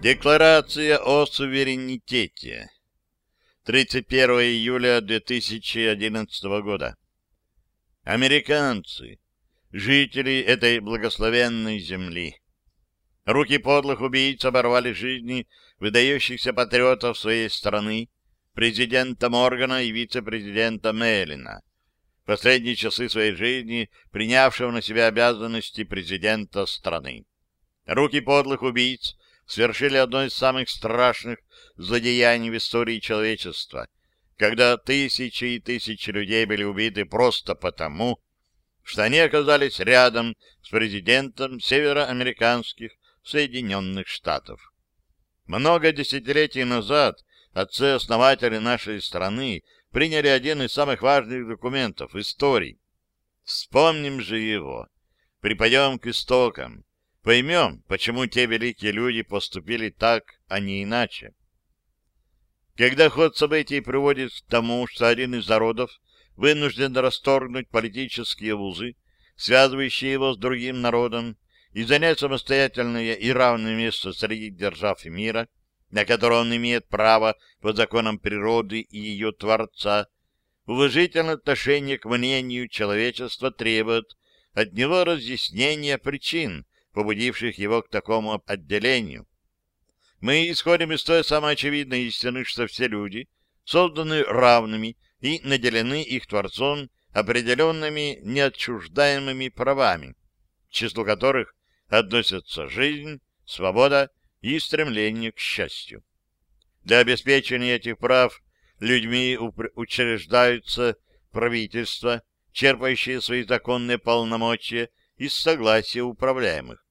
Декларация о суверенитете. 31 июля 2011 года. Американцы, жители этой благословенной земли. Руки подлых убийц оборвали жизни выдающихся патриотов своей страны, президента Моргана и вице-президента Меллина, последние часы своей жизни принявшего на себя обязанности президента страны. Руки подлых убийц совершили одно из самых страшных злодеяний в истории человечества, когда тысячи и тысячи людей были убиты просто потому, что они оказались рядом с президентом североамериканских Соединенных Штатов. Много десятилетий назад отцы-основатели нашей страны приняли один из самых важных документов истории. Вспомним же его, припадем к истокам, поймем, почему те великие люди поступили так, а не иначе. Когда ход событий приводит к тому, что один из народов вынужден расторгнуть политические узы, связывающие его с другим народом, и занять самостоятельное и равное место среди держав мира, на которое он имеет право по законам природы и ее Творца, уважительное отношение к мнению человечества требует от него разъяснения причин, побудивших его к такому отделению. Мы исходим из той самой очевидной истины, что все люди созданы равными и наделены их Творцом определенными неотчуждаемыми правами, к числу которых относятся жизнь, свобода и стремление к счастью. Для обеспечения этих прав людьми учреждаются правительства, черпающие свои законные полномочия из согласия управляемых.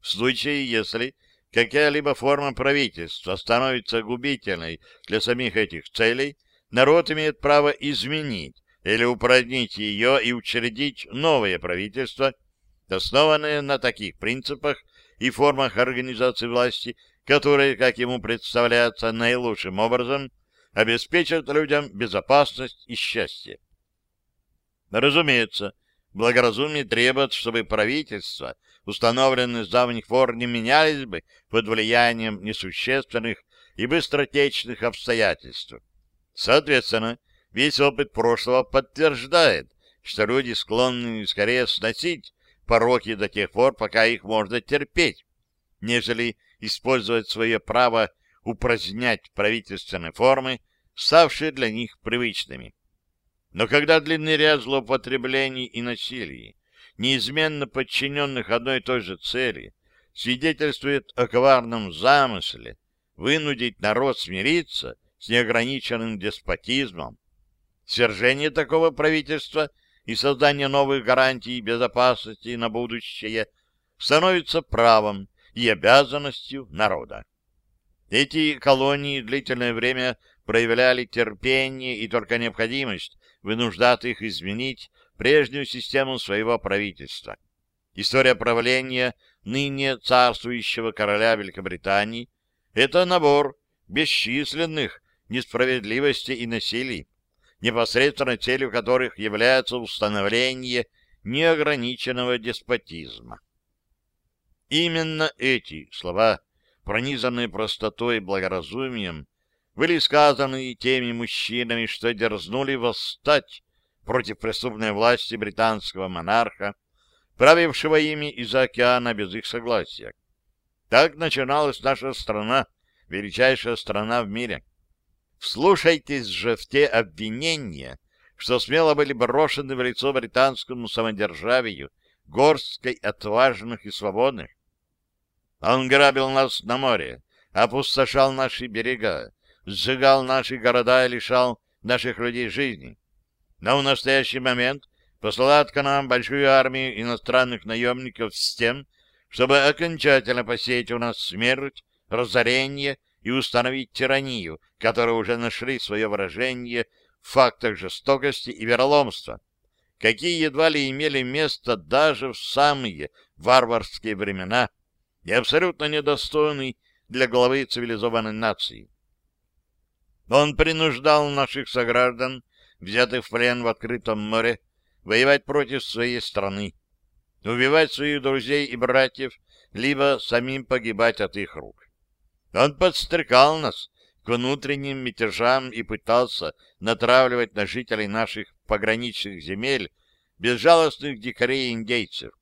В случае, если какая-либо форма правительства становится губительной для самих этих целей, народ имеет право изменить или упразднить ее и учредить новое правительство, основанное на таких принципах и формах организации власти, которые, как ему представляется, наилучшим образом обеспечат людям безопасность и счастье. Разумеется, благоразумие требует, чтобы правительства, установленные с давних пор, не менялись бы под влиянием несущественных и быстротечных обстоятельств. Соответственно, весь опыт прошлого подтверждает, что люди склонны скорее сносить пороки до тех пор, пока их можно терпеть, нежели использовать свое право упразднять правительственные формы, ставшие для них привычными. Но когда длинный ряд злоупотреблений и насилий, неизменно подчиненных одной и той же цели, свидетельствует о коварном замысле вынудить народ смириться с неограниченным деспотизмом, свержение такого правительства и создание новых гарантий безопасности на будущее становится правом и обязанностью народа. Эти колонии длительное время проявляли терпение, и только необходимость вынуждает их изменить прежнюю систему своего правительства. История правления ныне царствующего короля Великобритании — это набор бесчисленных несправедливостей и насилий, непосредственной целью которых является установление неограниченного деспотизма. Именно эти слова, пронизанные простотой и благоразумием, были сказаны теми мужчинами, что дерзнули восстать против преступной власти британского монарха, правившего ими из-за океана без их согласия. Так начиналась наша страна, величайшая страна в мире. Вслушайтесь же в те обвинения, что смело были брошены в лицо британскому самодержавию, горсткой отважных и свободных. Он грабил нас на море, опустошал наши берега, сжигал наши города и лишал наших людей жизни. Но в настоящий момент посылает к нам большую армию иностранных наемников с тем, чтобы окончательно посеять у нас смерть, разорение и установить тиранию, которые уже нашли свое выражение в фактах жестокости и вероломства, какие едва ли имели место даже в самые варварские времена и абсолютно недостойны для главы цивилизованной нации. Он принуждал наших сограждан, взятых в плен в открытом море, воевать против своей страны, убивать своих друзей и братьев, либо самим погибать от их рук. Он подстрекал нас к внутренним мятежам и пытался натравливать на жителей наших пограничных земель безжалостных дикарей и индейцев,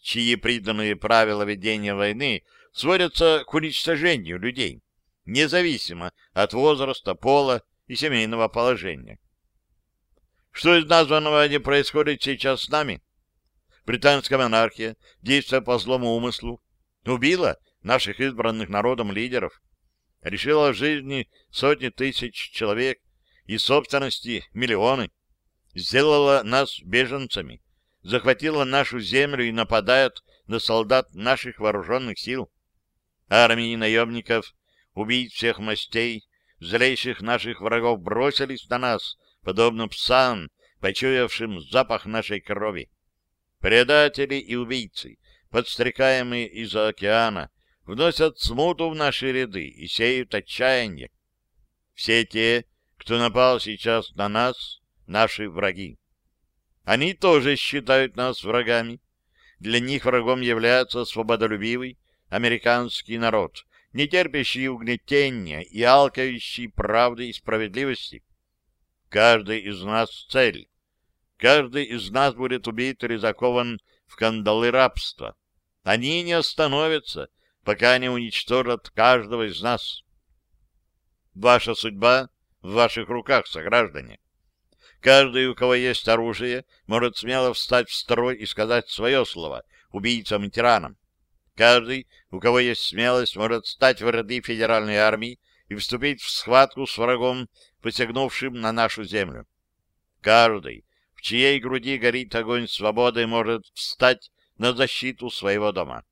чьи приданные правила ведения войны сводятся к уничтожению людей, независимо от возраста, пола и семейного положения. Что из названного не происходит сейчас с нами? Британская монархия, действуя по злому умыслу, убила наших избранных народом лидеров, решила жизни сотни тысяч человек и собственности миллионы, сделала нас беженцами, захватила нашу землю и нападает на солдат наших вооруженных сил. Армии наемников, убийц всех мастей, злейших наших врагов бросились на нас, подобно псам, почуявшим запах нашей крови. Предатели и убийцы, подстрекаемые из-за океана, вносят смуту в наши ряды и сеют отчаяние. Все те, кто напал сейчас на нас, наши враги. Они тоже считают нас врагами. Для них врагом является свободолюбивый американский народ, не терпящий угнетения и алкающий правды и справедливости. Каждый из нас цель. Каждый из нас будет убит или закован в кандалы рабства. Они не остановятся, пока не уничтожат каждого из нас. Ваша судьба в ваших руках, сограждане. Каждый, у кого есть оружие, может смело встать в строй и сказать свое слово убийцам и тиранам. Каждый, у кого есть смелость, может стать в ряды федеральной армии и вступить в схватку с врагом, посягнувшим на нашу землю. Каждый, в чьей груди горит огонь свободы, может встать на защиту своего дома.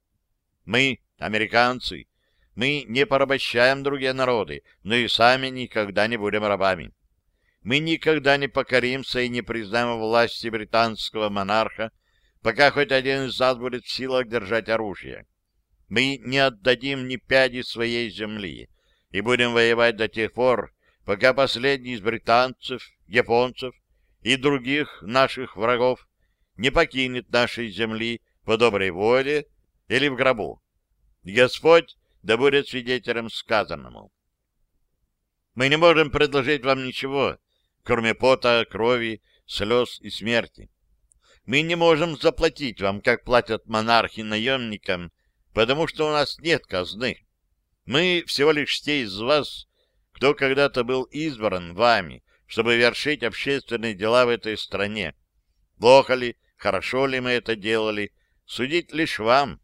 Мы, американцы, мы не порабощаем другие народы, но и сами никогда не будем рабами. Мы никогда не покоримся и не признаем власти британского монарха, пока хоть один из нас будет в силах держать оружие. Мы не отдадим ни пяди своей земли и будем воевать до тех пор, пока последний из британцев, японцев и других наших врагов не покинет нашей земли по доброй воле или в гробу. Господь да будет свидетелем сказанному. Мы не можем предложить вам ничего, кроме пота, крови, слез и смерти. Мы не можем заплатить вам, как платят монархи наемникам, потому что у нас нет казны. Мы всего лишь те из вас, кто когда-то был избран вами, чтобы вершить общественные дела в этой стране. Плохо ли, хорошо ли мы это делали, судить лишь вам.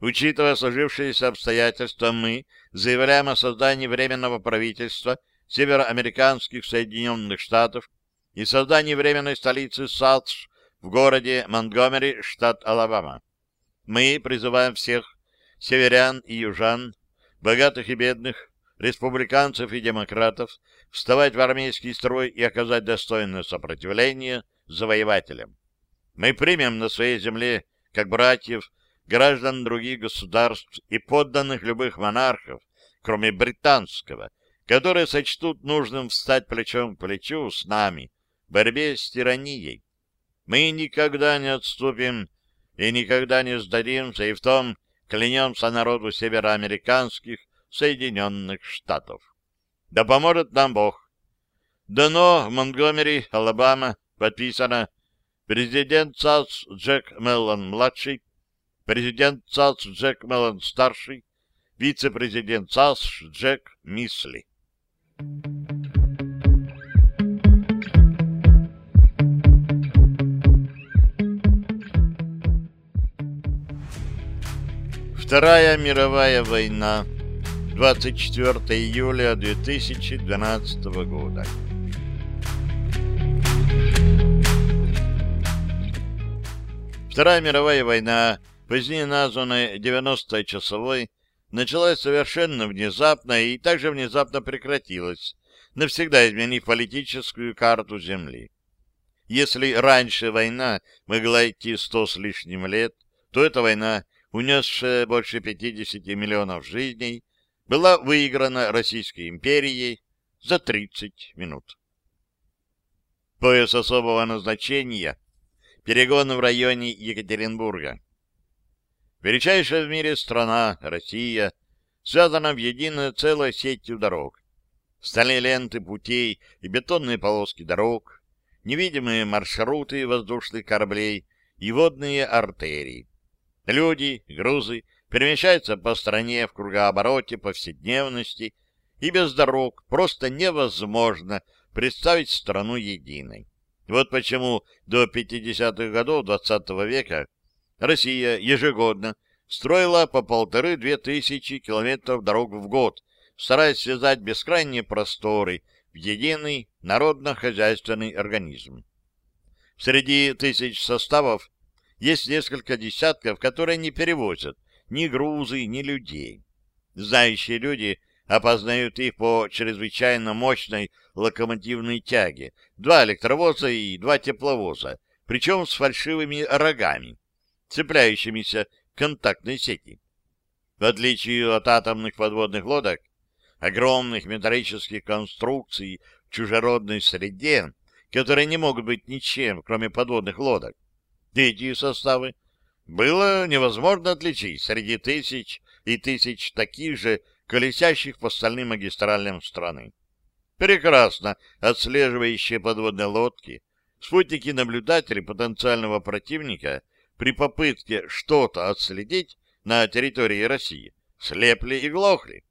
Учитывая сложившиеся обстоятельства, мы заявляем о создании Временного правительства североамериканских Соединенных Штатов и создании временной столицы САДШ в городе Монтгомери, штат Алабама. Мы призываем всех северян и южан, богатых и бедных, республиканцев и демократов вставать в армейский строй и оказать достойное сопротивление завоевателям. Мы примем на своей земле, как братьев, граждан других государств и подданных любых монархов, кроме британского, которые сочтут нужным встать плечом к плечу с нами в борьбе с тиранией. Мы никогда не отступим и никогда не сдадимся, и в том клянемся народу североамериканских Соединенных Штатов. Да поможет нам Бог. Дано в Монтгомери, Алабама, подписано президент САС Джек Меллон-младший, президент САС Джек Меллон-старший, вице-президент САС Джек Мисли. Вторая мировая война. 24 июля 2012 года. Вторая мировая война, позднее названная 90-часовой, началась совершенно внезапно и также внезапно прекратилась, навсегда изменив политическую карту Земли. Если раньше война могла идти сто с лишним лет, то эта война, унесшая больше 50 миллионов жизней, была выиграна Российской империей за 30 минут. Пояс особого назначения перегон в районе Екатеринбурга. Величайшая в мире страна, Россия, связана в единое целое сетью дорог. Стальные ленты путей и бетонные полоски дорог, невидимые маршруты воздушных кораблей и водные артерии. Люди, грузы перемещаются по стране в кругообороте повседневности, и без дорог просто невозможно представить страну единой. Вот почему до 50-х годов XX -го века Россия ежегодно строила по полторы-две тысячи километров дорог в год, стараясь связать бескрайние просторы в единый народно-хозяйственный организм. Среди тысяч составов есть несколько десятков, которые не перевозят ни грузы, ни людей. Знающие люди опознают их по чрезвычайно мощной локомотивной тяге, два электровоза и два тепловоза, причем с фальшивыми рогами, цепляющимися к контактной сети. В отличие от атомных подводных лодок, огромных металлических конструкций в чужеродной среде, которые не могут быть ничем, кроме подводных лодок, эти составы было невозможно отличить среди тысяч и тысяч таких же колесящих по стальным магистралям страны. Прекрасно отслеживающие подводные лодки, спутники-наблюдатели потенциального противника при попытке что-то отследить на территории России слепли и глохли.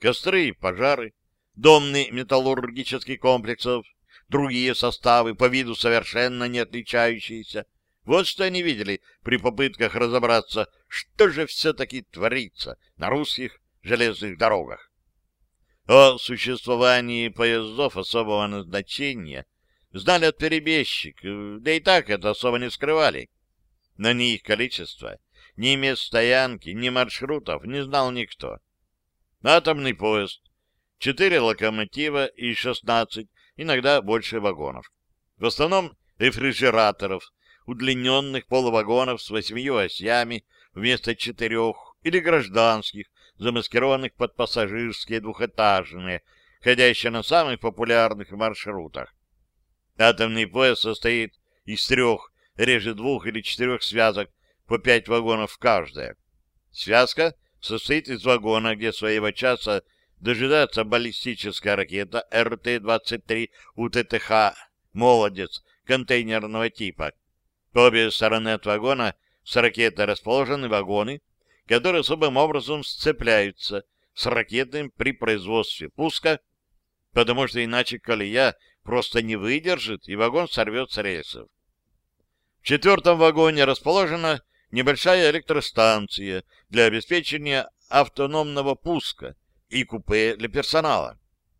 Костры, пожары, домны металлургических комплексов, другие составы, по виду совершенно не отличающиеся. Вот что они видели при попытках разобраться, что же все-таки творится на русских железных дорогах. О существовании поездов особого назначения знали от перебежчиков, да и так это особо не скрывали. Но ни их количество, ни мест стоянки, ни маршрутов не знал никто. Атомный поезд, четыре локомотива и шестнадцать, иногда больше вагонов. В основном рефрижераторов, удлиненных полувагонов с восьмию осями вместо четырех, или гражданских, замаскированных под пассажирские двухэтажные, ходящие на самых популярных маршрутах. Атомный поезд состоит из трех, реже двух или четырех связок по пять вагонов каждая. Связка состоит из вагона, где своего часа дожидается баллистическая ракета РТ-23 УТТХ «Молодец» контейнерного типа. По обе стороны от вагона с ракетой расположены вагоны, которые особым образом сцепляются с ракетным при производстве пуска, потому что иначе колея просто не выдержит, и вагон сорвет с рельсов. В четвертом вагоне расположена небольшая электростанция для обеспечения автономного пуска и купе для персонала.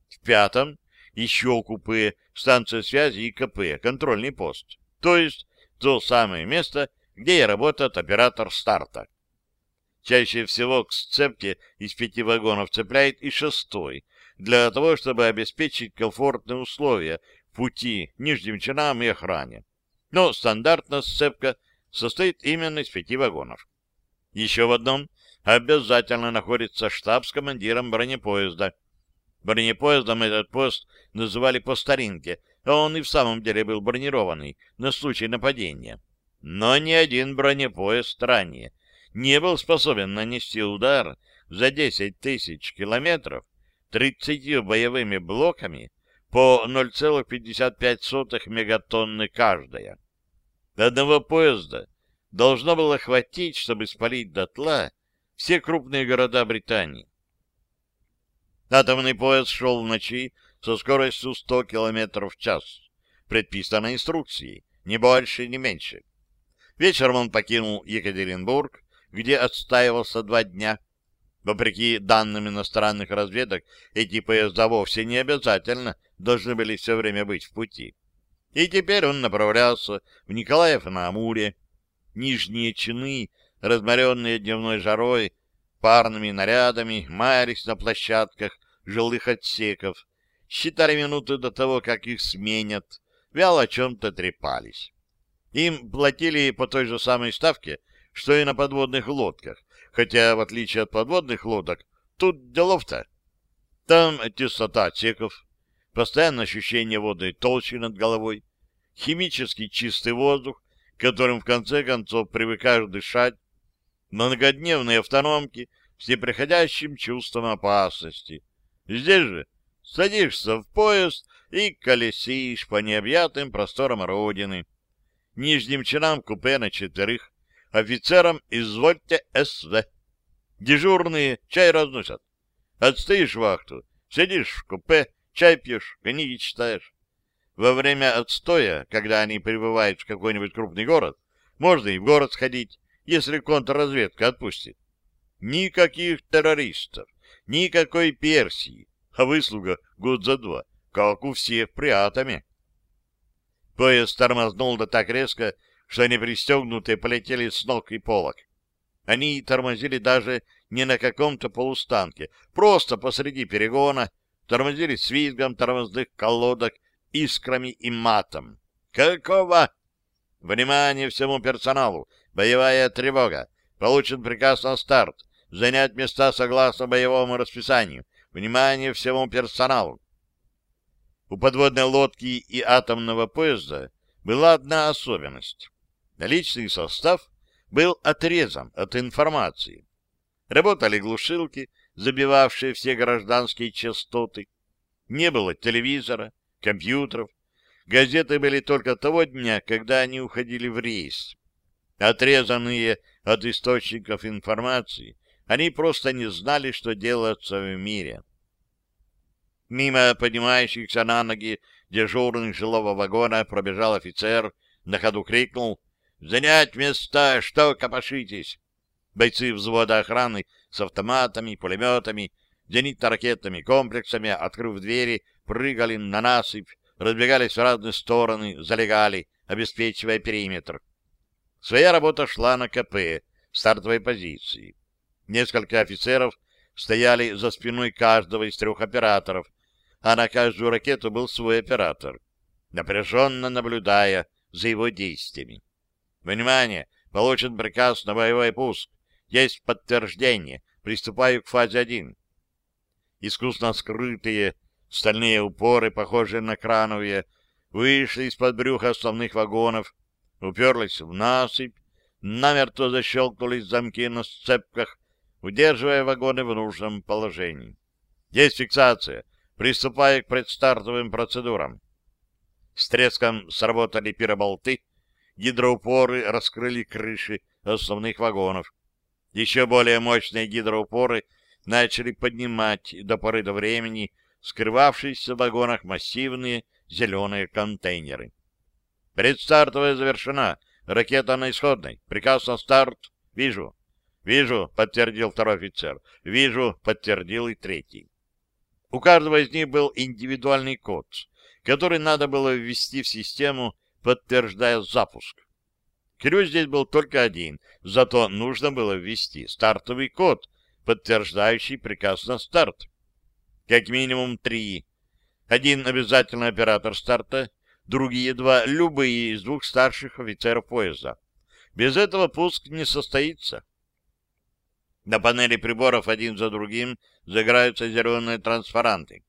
В пятом еще купе, станция связи и КП, контрольный пост. То есть то самое место, где и работает оператор старта. Чаще всего к сцепке из пяти вагонов цепляет и шестой, для того, чтобы обеспечить комфортные условия пути нижним чинам и охране. Но стандартная сцепка состоит именно из пяти вагонов. Еще в одном обязательно находится штаб с командиром бронепоезда. Бронепоездом этот пост называли по старинке, он и в самом деле был бронированный на случай нападения. Но ни один бронепоезд ранее не был способен нанести удар за 10 тысяч километров 30 боевыми блоками по 0,55 мегатонны каждая. Одного поезда должно было хватить, чтобы спалить дотла все крупные города Британии. Атомный поезд шел в ночи со скоростью 100 км в час, предписанной инструкцией, не больше, не меньше. Вечером он покинул Екатеринбург, где отстаивался два дня. Вопреки данным иностранных разведок, эти поезда вовсе не обязательно должны были все время быть в пути. И теперь он направлялся в Николаев на Амуре. Нижние чины, разморенные дневной жарой, парными нарядами, маялись на площадках жилых отсеков, считали минуты до того, как их сменят, вяло о чем-то трепались. Им платили по той же самой ставке, что и на подводных лодках, хотя, в отличие от подводных лодок, тут делов-то. Там тестота отсеков, постоянное ощущение водной толщи над головой, химически чистый воздух, которым в конце концов привыкаешь дышать, многодневные автономки с неприходящим чувством опасности. Здесь же садишься в поезд и колесишь по необъятным просторам Родины. Нижним чинам купе на четверых, офицерам извольте СВ. Дежурные чай разносят. Отстоишь вахту, сидишь в купе, чай пьешь, книги читаешь. Во время отстоя, когда они прибывают в какой-нибудь крупный город, можно и в город сходить, если контрразведка отпустит. Никаких террористов, никакой Персии, а выслуга год за два, как у всех при. Поезд тормознул да так резко, что они пристегнутые полетели с ног и полок. Они тормозили даже не на каком-то полустанке, просто посреди перегона, тормозили с визгом тормозных колодок, искрами и матом. «Какого?» «Внимание всему персоналу! Боевая тревога! Получен приказ на старт! Занять места согласно боевому расписанию! Внимание всему персоналу!» У подводной лодки и атомного поезда была одна особенность. Личный состав был отрезан от информации. Работали глушилки, забивавшие все гражданские частоты. Не было телевизора, компьютеров. Газеты были только того дня, когда они уходили в рейс. Отрезанные от источников информации, они просто не знали, что делается в мире. Мимо поднимающихся на ноги дежурных жилого вагона пробежал офицер, на ходу крикнул «Занять места! Что копошитесь?» Бойцы взвода охраны с автоматами, пулеметами, зенитно-ракетными комплексами, открыв двери, прыгали на насыпь, разбегались в разные стороны, залегали, обеспечивая периметр. Своя работа шла на КП, стартовой позиции. Несколько офицеров стояли за спиной каждого из трех операторов, а на каждую ракету был свой оператор, напряженно наблюдая за его действиями. Внимание! Получен приказ на боевой пуск. Есть подтверждение. Приступаю к фазе 1. Искусно скрытые стальные упоры, похожие на крановые, вышли из-под брюха основных вагонов, уперлись в насыпь, намертво защелкнулись замки на сцепках, удерживая вагоны в нужном положении. Есть фиксация. Приступая к предстартовым процедурам. С треском сработали пироболты, гидроупоры раскрыли крыши основных вагонов. Еще более мощные гидроупоры начали поднимать до поры до времени скрывавшиеся в вагонах массивные зеленые контейнеры. Предстартовая завершена. Ракета на исходной. Приказ на старт. Вижу. Вижу, подтвердил второй офицер. Вижу, подтвердил и третий. У каждого из них был индивидуальный код, который надо было ввести в систему, подтверждая запуск. Ключ здесь был только один, зато нужно было ввести стартовый код, подтверждающий приказ на старт. Как минимум три. Один обязательно оператор старта, другие два — любые из двух старших офицеров поезда. Без этого пуск не состоится. На панели приборов один за другим загораются зеленые трансфаранты.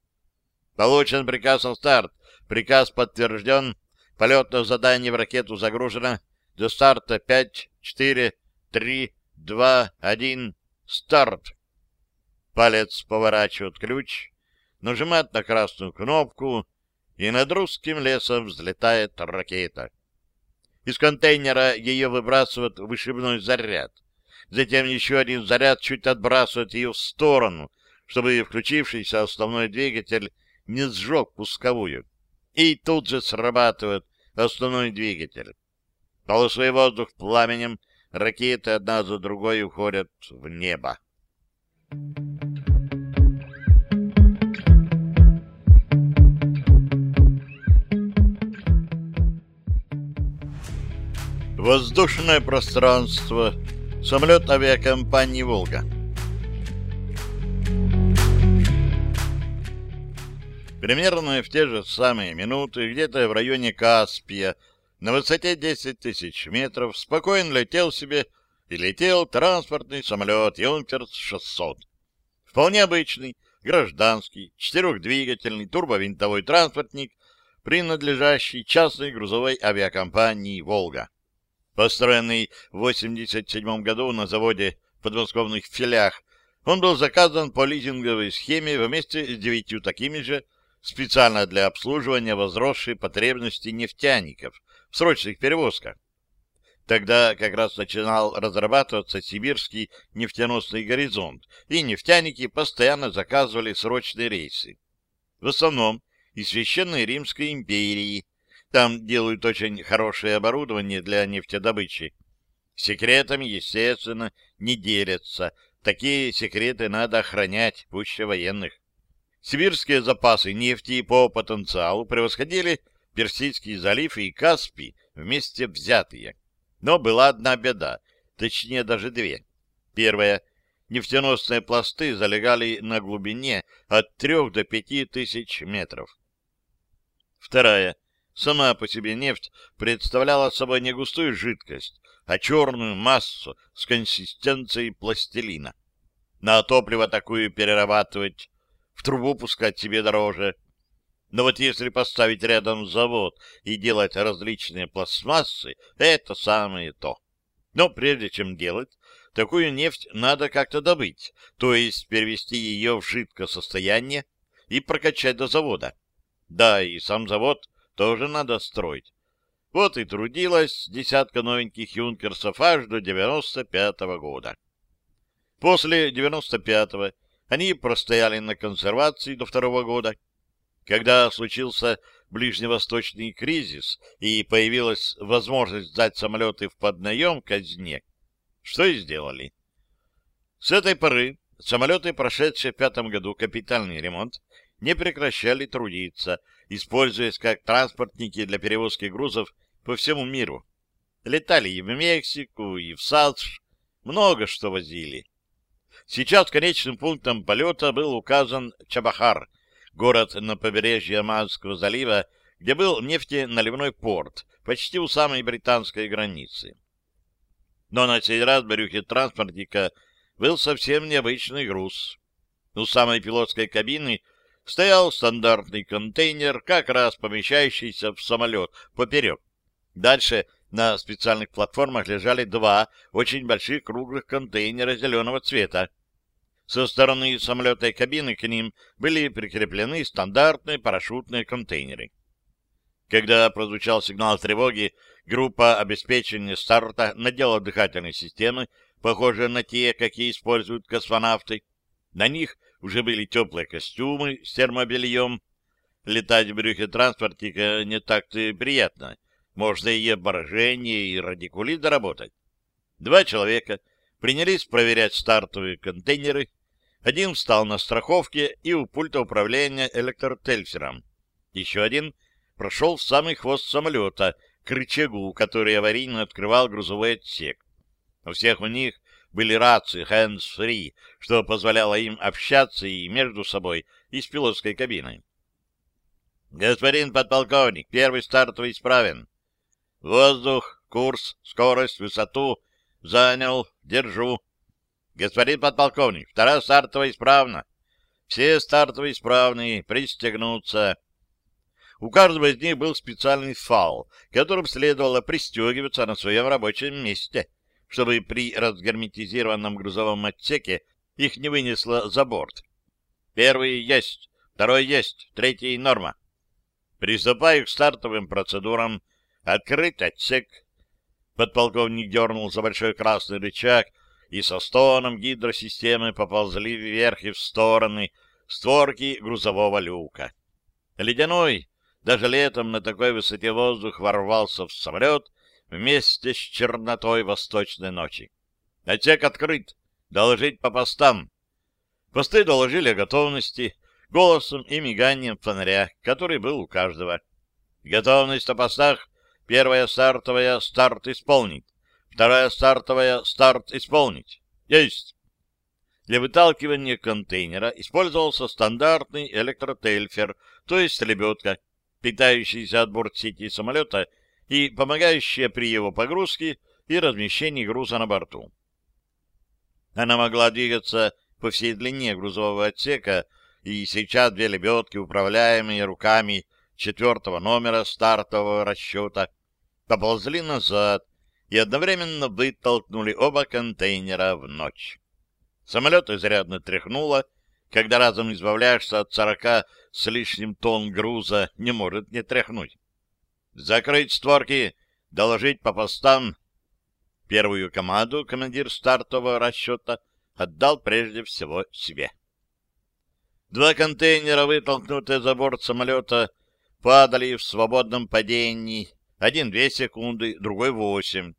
Получен приказ на старт. Приказ подтвержден. Полетное задание в ракету загружено. До старта 5, 4, 3, 2, 1. Старт. Палец поворачивает ключ, нажимает на красную кнопку, и над русским лесом взлетает ракета. Из контейнера ее выбрасывает вышибной заряд. Затем еще один заряд чуть отбрасывает ее в сторону, чтобы включившийся основной двигатель не сжег пусковую. И тут же срабатывает основной двигатель. Полосой воздух пламенем, ракеты одна за другой уходят в небо. Воздушное пространство Самолет авиакомпании «Волга». Примерно в те же самые минуты, где-то в районе Каспия, на высоте 10 тысяч метров, спокойно летел себе и летел транспортный самолет «Юнкерс-600». Вполне обычный, гражданский, четырехдвигательный турбовинтовой транспортник, принадлежащий частной грузовой авиакомпании «Волга» построенный в 1987 году на заводе в подмосковных филях Он был заказан по лизинговой схеме вместе с девятью такими же, специально для обслуживания возросшей потребности нефтяников в срочных перевозках. Тогда как раз начинал разрабатываться сибирский нефтеносный горизонт, и нефтяники постоянно заказывали срочные рейсы. В основном из Священной Римской империи. Там делают очень хорошее оборудование для нефтедобычи. Секретами, естественно, не делятся. Такие секреты надо охранять, пуще военных. Сибирские запасы нефти по потенциалу превосходили Персидский залив и Каспий вместе взятые. Но была одна беда, точнее даже две. Первая. Нефтеносные пласты залегали на глубине от трех до пяти тысяч метров. Вторая. Сама по себе нефть представляла собой не густую жидкость, а черную массу с консистенцией пластилина. На топливо такую перерабатывать, в трубу пускать себе дороже. Но вот если поставить рядом завод и делать различные пластмассы, это самое то. Но прежде чем делать, такую нефть надо как-то добыть, то есть перевести ее в жидкое состояние и прокачать до завода. Да, и сам завод тоже надо строить. Вот и трудилась десятка новеньких юнкерсов аж до 95-го года. После 95-го они простояли на консервации до второго года. Когда случился ближневосточный кризис и появилась возможность сдать самолеты в поднаем казне, что и сделали. С этой поры самолеты, прошедшие в пятом году капитальный ремонт, не прекращали трудиться, используясь как транспортники для перевозки грузов по всему миру. Летали и в Мексику, и в САДШ, много что возили. Сейчас конечным пунктом полета был указан Чабахар, город на побережье Амазского залива, где был нефтеналивной порт, почти у самой британской границы. Но на сей раз в брюхе транспортника был совсем необычный груз. У самой пилотской кабины стоял стандартный контейнер, как раз помещающийся в самолет поперек. Дальше на специальных платформах лежали два очень больших круглых контейнера зеленого цвета. Со стороны самолетной кабины к ним были прикреплены стандартные парашютные контейнеры. Когда прозвучал сигнал тревоги, группа обеспечения старта надела дыхательные системы, похожие на те, какие используют космонавты. На них уже были теплые костюмы с термобельем. Летать в брюхе транспортника не так-то приятно. Можно и обморожение, и радикулит доработать. Два человека принялись проверять стартовые контейнеры. Один встал на страховке и у пульта управления электротельфером. Еще один прошел в самый хвост самолета, к рычагу, который аварийно открывал грузовой отсек. У всех у них были рации hands-free, что позволяло им общаться и между собой, и с пилотской кабиной. «Господин подполковник, первый стартовый исправен. Воздух, курс, скорость, высоту. Занял, держу. Господин подполковник, вторая стартовая исправна. Все стартовые исправные, пристегнуться». У каждого из них был специальный фал, которым следовало пристегиваться на своем рабочем месте — чтобы при разгерметизированном грузовом отсеке их не вынесло за борт. Первый есть, второй есть, третий норма. Приступаю к стартовым процедурам. Открыть отсек. Подполковник дернул за большой красный рычаг, и со стоном гидросистемы поползли вверх и в стороны створки грузового люка. Ледяной, даже летом на такой высоте воздух ворвался в самолет вместе с чернотой восточной ночи. Отсек открыт. Доложить по постам. Посты доложили о готовности голосом и миганием фонаря, который был у каждого. Готовность на постах. Первая стартовая — старт исполнить. Вторая стартовая — старт исполнить. Есть. Для выталкивания контейнера использовался стандартный электротельфер, то есть лебедка, питающийся от бортсети самолета и помогающая при его погрузке и размещении груза на борту. Она могла двигаться по всей длине грузового отсека, и сейчас две лебедки, управляемые руками четвертого номера стартового расчета, поползли назад и одновременно вытолкнули оба контейнера в ночь. Самолет изрядно тряхнуло, когда разом избавляешься от сорока с лишним тонн груза, не может не тряхнуть. Закрыть створки, доложить по постам. Первую команду командир стартового расчета отдал прежде всего себе. Два контейнера, вытолкнутые за борт самолета, падали в свободном падении. Один две секунды, другой восемь.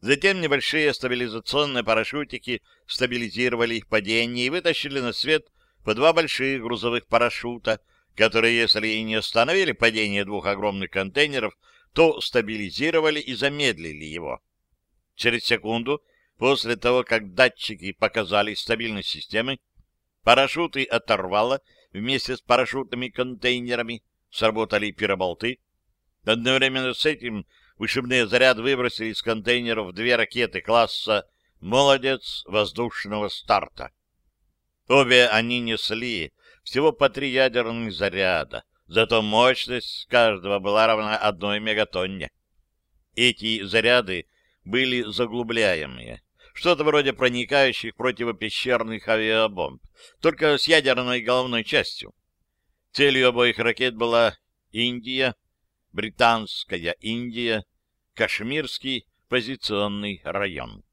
Затем небольшие стабилизационные парашютики стабилизировали их падение и вытащили на свет по два больших грузовых парашюта, которые, если и не остановили падение двух огромных контейнеров, то стабилизировали и замедлили его. Через секунду после того, как датчики показали стабильность системы, парашюты оторвало вместе с парашютными контейнерами, сработали пироболты. Одновременно с этим вышибные заряды выбросили из контейнеров две ракеты класса «Молодец» воздушного старта. Обе они несли всего по три ядерных заряда, зато мощность каждого была равна одной мегатонне. Эти заряды были заглубляемые, что-то вроде проникающих противопещерных авиабомб, только с ядерной головной частью. Целью обоих ракет была Индия, Британская Индия, Кашмирский позиционный район.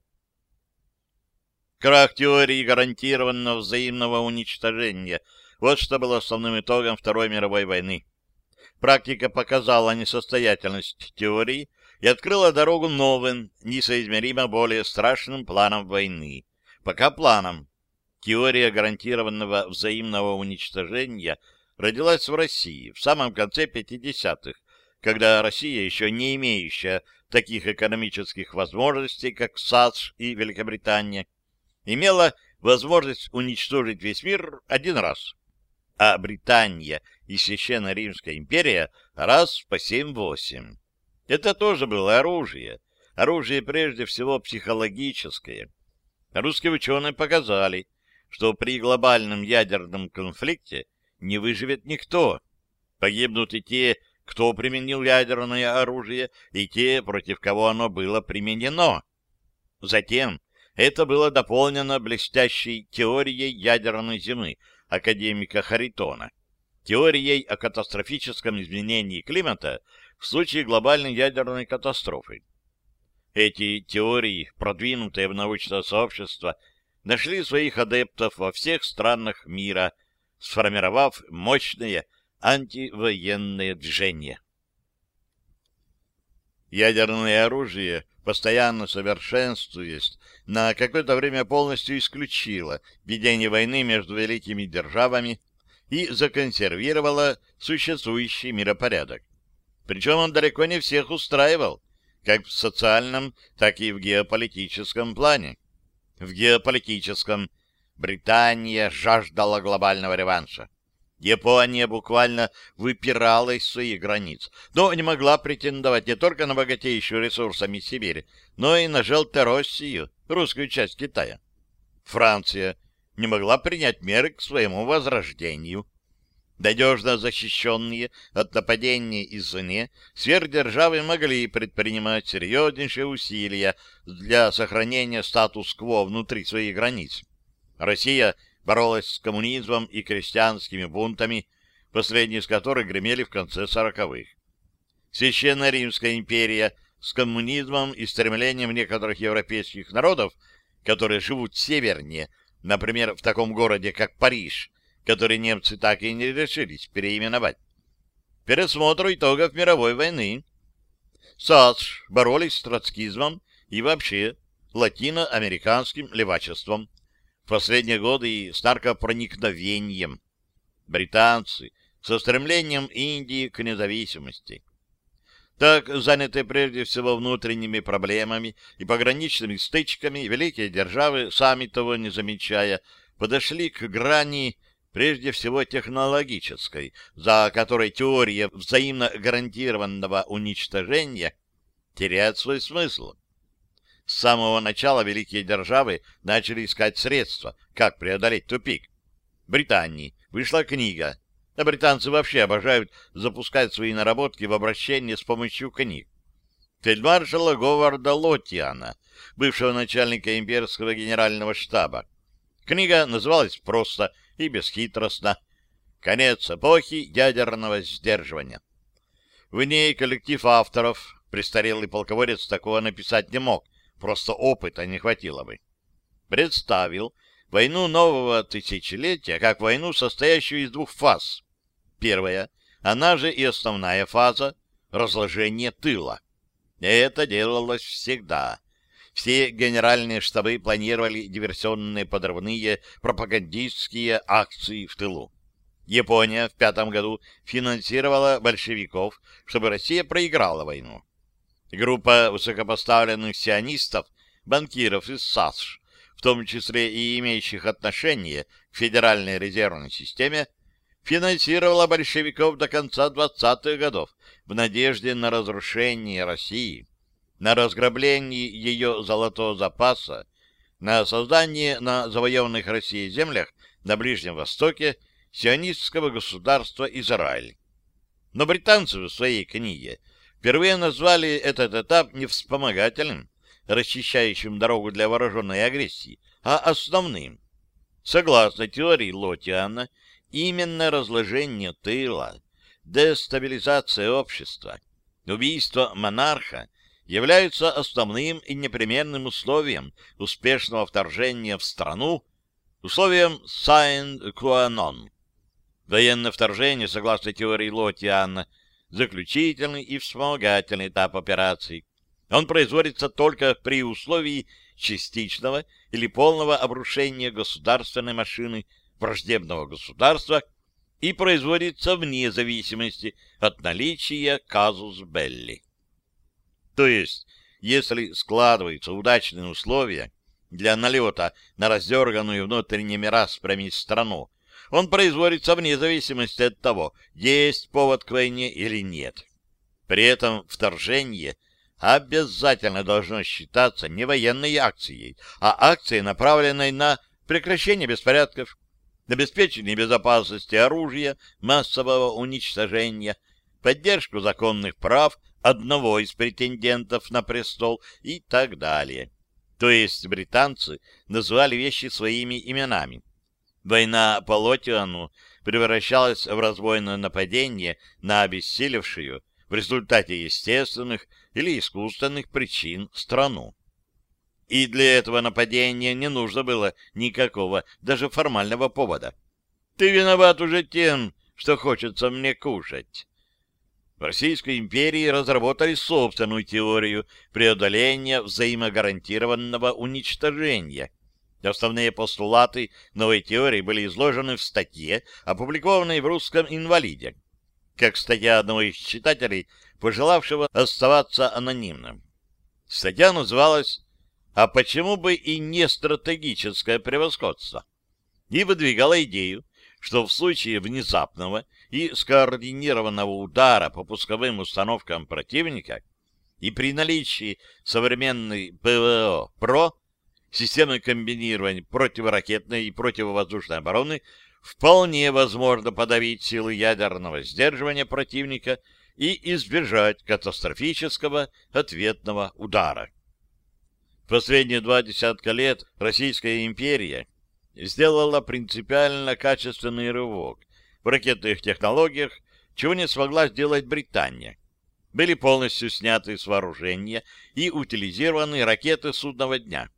Крах теории гарантированного взаимного уничтожения — вот что было основным итогом Второй мировой войны. Практика показала несостоятельность теории и открыла дорогу новым, несоизмеримо более страшным планам войны. Пока планом. Теория гарантированного взаимного уничтожения родилась в России в самом конце 50-х, когда Россия, еще не имеющая таких экономических возможностей, как САДШ и Великобритания, имела возможность уничтожить весь мир один раз, а Британия и Священная Римская империя раз по семь-восемь. Это тоже было оружие, оружие прежде всего психологическое. Русские ученые показали, что при глобальном ядерном конфликте не выживет никто. Погибнут и те, кто применил ядерное оружие, и те, против кого оно было применено. Затем это было дополнено блестящей теорией ядерной зимы академика Харитона, теорией о катастрофическом изменении климата в случае глобальной ядерной катастрофы. Эти теории, продвинутые в научное сообщество, нашли своих адептов во всех странах мира, сформировав мощные антивоенное движение. Ядерное оружие, постоянно совершенствуясь, на какое-то время полностью исключило ведение войны между великими державами и законсервировало существующий миропорядок. Причем он далеко не всех устраивал, как в социальном, так и в геополитическом плане. В геополитическом Британия жаждала глобального реванша. Япония буквально выпирала из своих границ, но не могла претендовать не только на богатейшую ресурсами Сибири, но и на Желтороссию, русскую часть Китая. Франция не могла принять меры к своему возрождению. Надежно защищенные от нападения извне, сверхдержавы могли предпринимать серьезнейшие усилия для сохранения статус-кво внутри своих границ. Россия — боролась с коммунизмом и крестьянскими бунтами, последние из которых гремели в конце сороковых. Священная Римская империя с коммунизмом и стремлением некоторых европейских народов, которые живут севернее, например, в таком городе, как Париж, который немцы так и не решились переименовать. Пересмотру итогов мировой войны. САСШ боролись с троцкизмом и вообще латиноамериканским левачеством, последние годы и с наркопроникновением. Британцы со стремлением Индии к независимости. Так, занятые прежде всего внутренними проблемами и пограничными стычками, великие державы, сами того не замечая, подошли к грани прежде всего технологической, за которой теория взаимно гарантированного уничтожения теряет свой смысл. С самого начала великие державы начали искать средства, как преодолеть тупик. Британии вышла книга, а британцы вообще обожают запускать свои наработки в обращение с помощью книг. Фельдмаршала Говарда Лотиана, бывшего начальника имперского генерального штаба, Книга называлась просто и бесхитростно «Конец эпохи ядерного сдерживания». В ней коллектив авторов, престарелый полководец такого написать не мог, просто опыта не хватило бы. Представил войну нового тысячелетия как войну, состоящую из двух фаз. Первая, она же и основная фаза — разложение тыла. Это делалось всегда. Все генеральные штабы планировали диверсионные подрывные пропагандистские акции в тылу. Япония в пятом году финансировала большевиков, чтобы Россия проиграла войну. Группа высокопоставленных сионистов, банкиров из САСШ, в том числе и имеющих отношение к Федеральной резервной системе, финансировала большевиков до конца 20-х годов в надежде на разрушение России, на разграбление ее золотого запаса, на создание на завоеванных Россией землях на Ближнем Востоке сионистского государства Израиль. Но британцы в своей книге впервые назвали этот этап не вспомогательным, расчищающим дорогу для вооруженной агрессии, а основным. Согласно теории Лотиана, именно разложение тыла, дестабилизация общества, убийство монарха являются основным и непременным условием успешного вторжения в страну, условием сайн куанон. Военное вторжение, согласно теории Лотиана, заключительный и вспомогательный этап операции, он производится только при условии частичного или полного обрушения государственной машины враждебного государства и производится вне зависимости от наличия казус белли. То есть, если складываются удачные условия для налета на раздерганную внутренними распрями страну, он производится вне зависимости от того, есть повод к войне или нет. При этом вторжение – обязательно должно считаться не военной акцией, а акцией, направленной на прекращение беспорядков, обеспечение безопасности оружия массового уничтожения, поддержку законных прав одного из претендентов на престол и так далее. То есть британцы называли вещи своими именами. Война по Лотиану превращалась в разбойное нападение на обессилевшую в результате естественных или искусственных причин страну. И для этого нападения не нужно было никакого, даже формального повода. Ты виноват уже тем, что хочется мне кушать. В Российской империи разработали собственную теорию преодоления взаимогарантированного уничтожения. Основные постулаты новой теории были изложены в статье, опубликованной в «Русском инвалиде», как статья одного из читателей пожелавшего оставаться анонимным. Статья называлась «А почему бы и не стратегическое превосходство?» и выдвигала идею, что в случае внезапного и скоординированного удара по пусковым установкам противника и при наличии современной ПВО ПРО системы комбинирования противоракетной и противовоздушной обороны вполне возможно подавить силы ядерного сдерживания противника и избежать катастрофического ответного удара. В последние два десятка лет Российская империя сделала принципиально качественный рывок в ракетных технологиях, чего не смогла сделать Британия. Были полностью сняты с вооружения и утилизированы ракеты судного дня.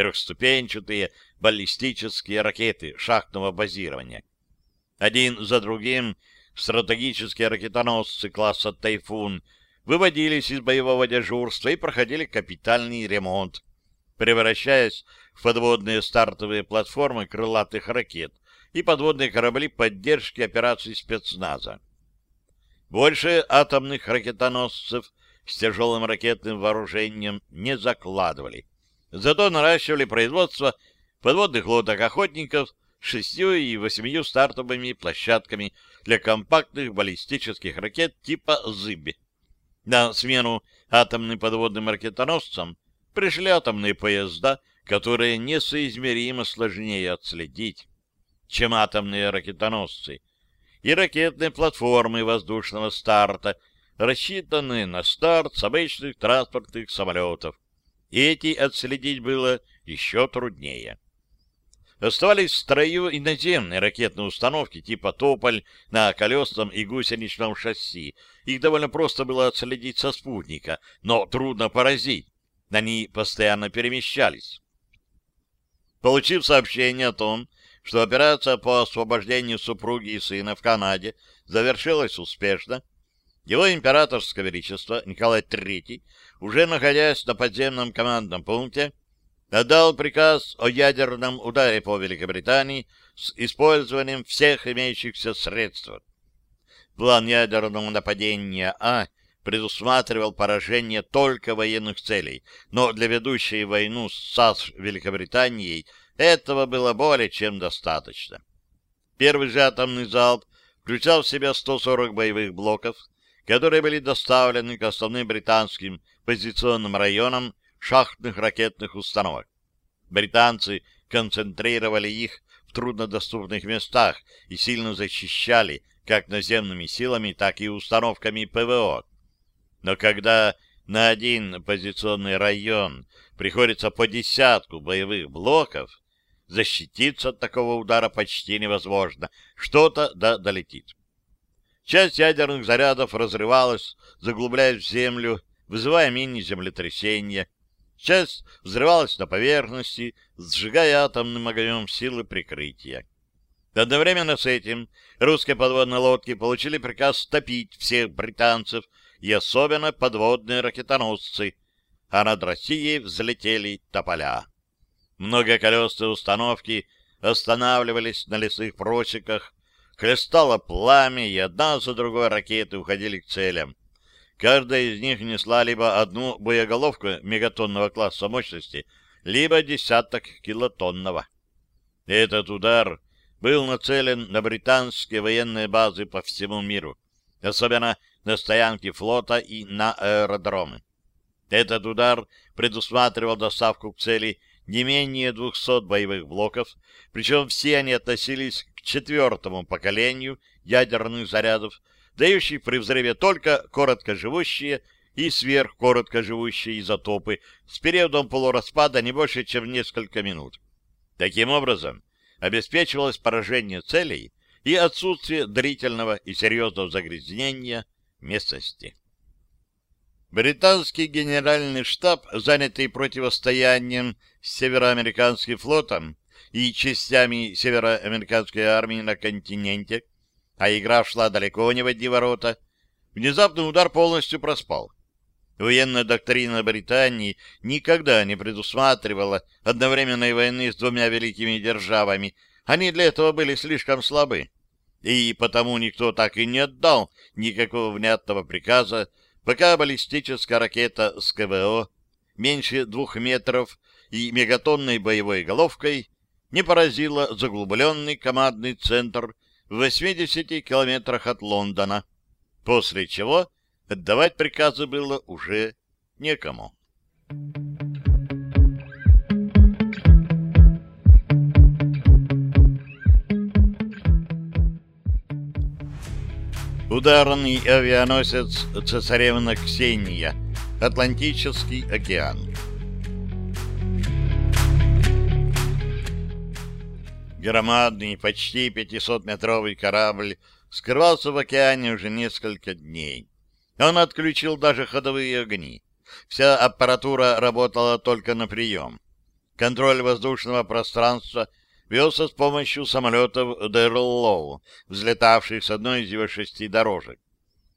Трехступенчатые баллистические ракеты шахтного базирования. Один за другим стратегические ракетоносцы класса «Тайфун» выводились из боевого дежурства и проходили капитальный ремонт, превращаясь в подводные стартовые платформы крылатых ракет и подводные корабли поддержки операций спецназа. Больше атомных ракетоносцев с тяжелым ракетным вооружением не закладывали. Зато наращивали производство подводных лодок-охотников шестью и восьмию стартовыми площадками для компактных баллистических ракет типа «Зыби». На смену атомным подводным ракетоносцам пришли атомные поезда, которые несоизмеримо сложнее отследить, чем атомные ракетоносцы, и ракетные платформы воздушного старта, рассчитанные на старт с обычных транспортных самолетов. Эти отследить было еще труднее. Оставались в строю и наземные ракетные установки типа «Тополь» на колесном и гусеничном шасси. Их довольно просто было отследить со спутника, но трудно поразить. Они постоянно перемещались. Получив сообщение о том, что операция по освобождению супруги и сына в Канаде завершилась успешно, его императорское величество Николай III, уже находясь на подземном командном пункте, отдал приказ о ядерном ударе по Великобритании с использованием всех имеющихся средств. План ядерного нападения А предусматривал поражение только военных целей, но для ведущей войну с САС Великобританией этого было более чем достаточно. Первый же атомный залп включал в себя 140 боевых блоков, которые были доставлены к основным британским позиционным районам шахтных ракетных установок. Британцы концентрировали их в труднодоступных местах и сильно защищали как наземными силами, так и установками ПВО. Но когда на один позиционный район приходится по десятку боевых блоков, защититься от такого удара почти невозможно. Что-то да долетит. Часть ядерных зарядов разрывалась, заглубляясь в землю, вызывая мини-землетрясения. Часть взрывалась на поверхности, сжигая атомным огнем силы прикрытия. Одновременно с этим русские подводные лодки получили приказ топить всех британцев и особенно подводные ракетоносцы, а над Россией взлетели тополя. Многоколесные установки останавливались на лесных просеках, хлестало пламя, и одна за другой ракеты уходили к целям. Каждая из них несла либо одну боеголовку мегатонного класса мощности, либо десяток килотонного. Этот удар был нацелен на британские военные базы по всему миру, особенно на стоянки флота и на аэродромы. Этот удар предусматривал доставку к цели не менее 200 боевых блоков, причем все они относились к четвертому поколению ядерных зарядов, дающих при взрыве только короткоживущие и сверхкороткоживущие изотопы с периодом полураспада не больше, чем несколько минут. Таким образом, обеспечивалось поражение целей и отсутствие длительного и серьезного загрязнения местности. Британский генеральный штаб, занятый противостоянием с североамериканским флотом и частями североамериканской армии на континенте, а игра шла далеко не в одни ворота, внезапный удар полностью проспал. Военная доктрина Британии никогда не предусматривала одновременной войны с двумя великими державами. Они для этого были слишком слабы. И потому никто так и не отдал никакого внятного приказа пока баллистическая ракета с КВО меньше двух метров и мегатонной боевой головкой не поразила заглубленный командный центр в 80 километрах от Лондона, после чего отдавать приказы было уже некому. Ударный авианосец «Цесаревна Ксения», Атлантический океан. Громадный, почти 500-метровый корабль скрывался в океане уже несколько дней. Он отключил даже ходовые огни. Вся аппаратура работала только на прием. Контроль воздушного пространства — велся с помощью самолетов Дерлоу, взлетавших с одной из его шести дорожек.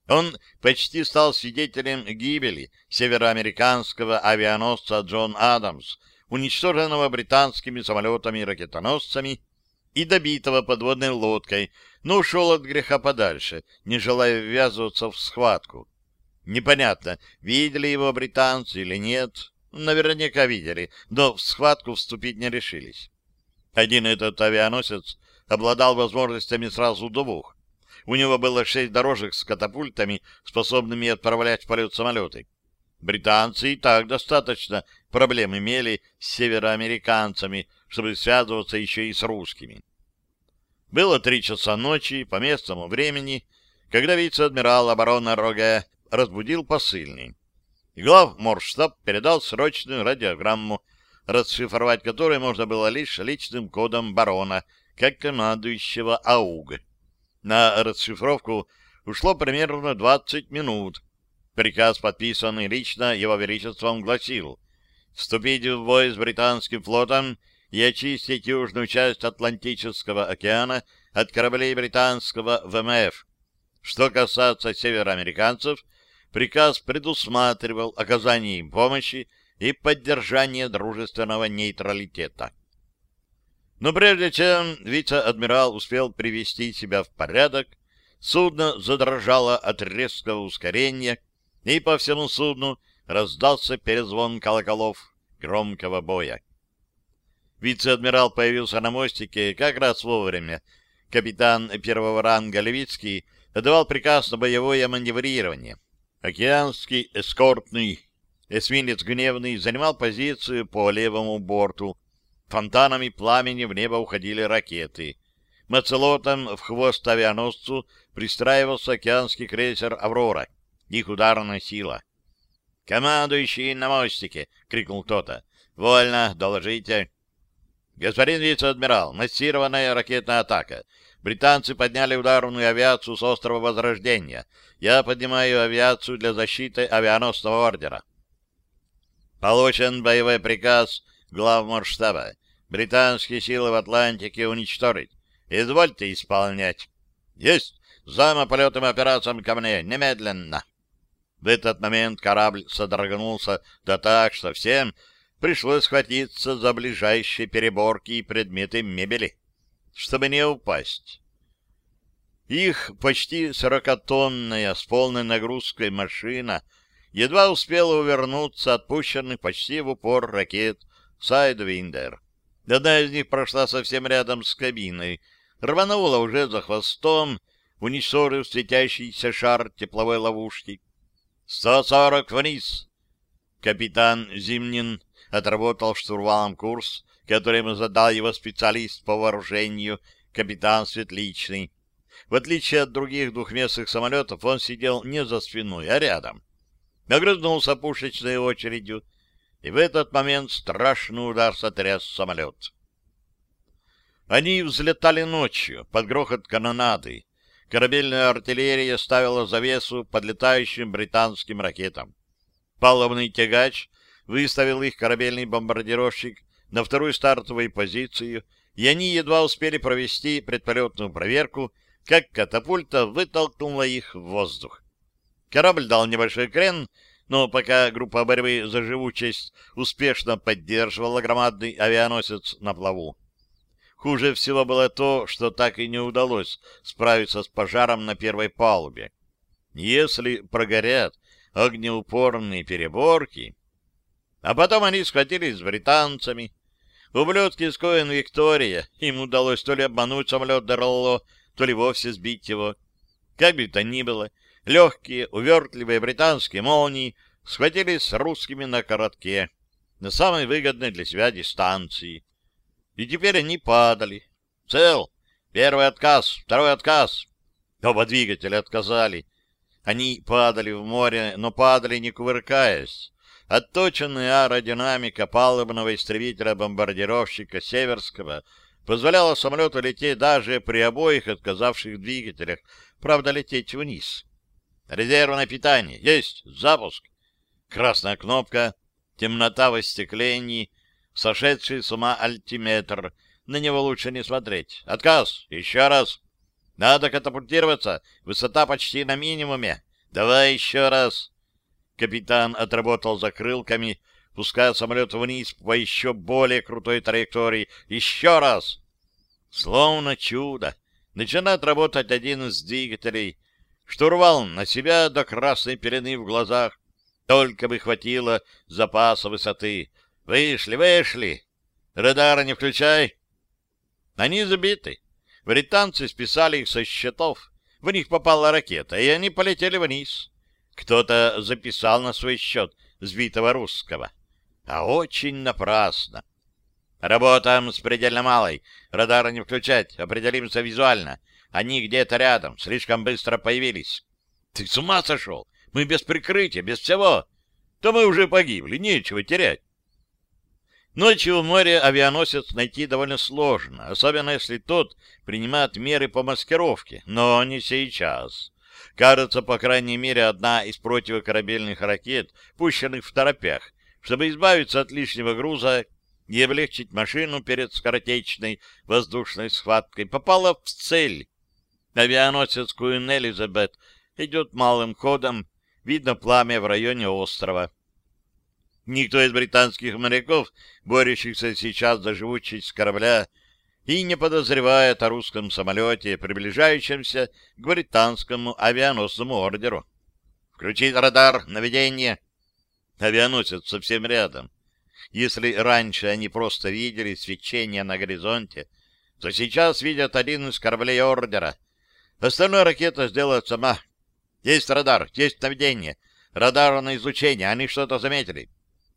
Он почти стал свидетелем гибели североамериканского авианосца Джон Адамс, уничтоженного британскими самолетами-ракетоносцами и добитого подводной лодкой, но ушел от греха подальше, не желая ввязываться в схватку. Непонятно, видели его британцы или нет. Наверняка видели, но в схватку вступить не решились. Один этот авианосец обладал возможностями сразу двух. У него было шесть дорожек с катапультами, способными отправлять в полет самолеты. Британцы и так достаточно проблем имели с североамериканцами, чтобы связываться еще и с русскими. Было три часа ночи по местному времени, когда вице-адмирал обороны Роге разбудил посыльный. Глав морштаб передал срочную радиограмму расшифровать который можно было лишь личным кодом барона, как командующего АУГ. На расшифровку ушло примерно 20 минут. Приказ, подписанный лично его величеством, гласил вступить в бой с британским флотом и очистить южную часть Атлантического океана от кораблей британского ВМФ. Что касается североамериканцев, приказ предусматривал оказание им помощи и поддержание дружественного нейтралитета. Но прежде чем вице-адмирал успел привести себя в порядок, судно задрожало от резкого ускорения, и по всему судну раздался перезвон колоколов громкого боя. Вице-адмирал появился на мостике как раз вовремя. Капитан первого ранга Левицкий отдавал приказ на боевое маневрирование. Океанский эскортный эсминец «Гневный» занимал позицию по левому борту. Фонтанами пламени в небо уходили ракеты. Мацелотом в хвост авианосцу пристраивался океанский крейсер «Аврора». Их ударная сила. «Командующий на мостике!» — крикнул кто-то. «Вольно, доложите!» «Господин вице-адмирал, массированная ракетная атака. Британцы подняли ударную авиацию с острова Возрождения. Я поднимаю авиацию для защиты авианосного ордера». Получен боевой приказ главморштаба. Британские силы в Атлантике уничтожить. Извольте исполнять. Есть! Зама полетным операциям ко мне! Немедленно! В этот момент корабль содрогнулся да так, что всем пришлось схватиться за ближайшие переборки и предметы мебели, чтобы не упасть. Их почти сорокатонная с полной нагрузкой машина едва успела увернуться от пущенных почти в упор ракет «Сайдвиндер». Одна из них прошла совсем рядом с кабиной, рванула уже за хвостом, уничтожив светящийся шар тепловой ловушки. «Сто сорок вниз!» Капитан Зимнин отработал штурвалом курс, который ему задал его специалист по вооружению, капитан Светличный. В отличие от других двухместных самолетов, он сидел не за спиной, а рядом. Нагрызнулся пушечной очередью, и в этот момент страшный удар сотряс самолет. Они взлетали ночью под грохот канонады, корабельная артиллерия ставила завесу подлетающим британским ракетам. Палубный тягач выставил их корабельный бомбардировщик на вторую стартовую позицию, и они едва успели провести предполетную проверку, как катапульта вытолкнула их в воздух. Корабль дал небольшой крен, но пока группа борьбы за живучесть успешно поддерживала громадный авианосец на плаву. Хуже всего было то, что так и не удалось справиться с пожаром на первой палубе. Если прогорят огнеупорные переборки... А потом они схватились с британцами. Ублюдки с Коэн Виктория, им удалось то ли обмануть самолет Дерло, то ли вовсе сбить его. Как бы то ни было, легкие, увертливые британские молнии схватились с русскими на коротке, на самой выгодной для себя дистанции и теперь они падали. Цел. Первый отказ, второй отказ. Оба двигателя отказали. Они падали в море, но падали не кувыркаясь. Отточенная аэродинамика палубного истребителя-бомбардировщика Северского позволяла самолету лететь даже при обоих отказавших двигателях, правда, лететь вниз. Резервное питание. Есть. Запуск. Красная кнопка. Темнота в остеклении — сошедший с ума альтиметр. На него лучше не смотреть. Отказ. Еще раз. Надо катапультироваться. Высота почти на минимуме. Давай еще раз. Капитан отработал закрылками, пуская самолет вниз по еще более крутой траектории. Еще раз. Словно чудо. Начинает работать один из двигателей. Штурвал на себя до красной пелены в глазах. Только бы хватило запаса высоты. Вышли, вышли. Радара не включай. Они забиты. Британцы списали их со счетов. В них попала ракета, и они полетели вниз. Кто-то записал на свой счет сбитого русского. А очень напрасно. Работаем с предельно малой. Радара не включать. Определимся визуально. Они где-то рядом. Слишком быстро появились. Ты с ума сошел? Мы без прикрытия, без всего. То мы уже погибли. Нечего терять. Ночью в море авианосец найти довольно сложно, особенно если тот принимает меры по маскировке, но не сейчас. Кажется, по крайней мере, одна из противокорабельных ракет, пущенных в торопях, чтобы избавиться от лишнего груза и облегчить машину перед скоротечной воздушной схваткой, попала в цель. Авианосец Куин Элизабет идет малым ходом, видно пламя в районе острова. Никто из британских моряков, борющихся сейчас за живучесть корабля, и не подозревает о русском самолете, приближающемся к британскому авианосному ордеру. Включить радар, наведение. Авианосец совсем рядом. Если раньше они просто видели свечение на горизонте, то сейчас видят один из кораблей ордера. Остальная ракета сделает сама. Есть радар, есть наведение. Радар на излучение, они что-то заметили.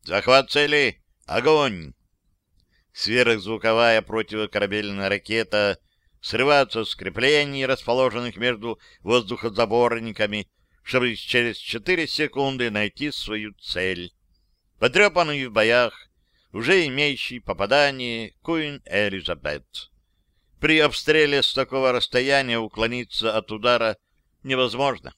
Захват цели! Огонь! Сверхзвуковая противокорабельная ракета срывается с креплений, расположенных между воздухозаборниками, чтобы через 4 секунды найти свою цель. Потрепанный в боях, уже имеющий попадание Куин Элизабет. При обстреле с такого расстояния уклониться от удара невозможно.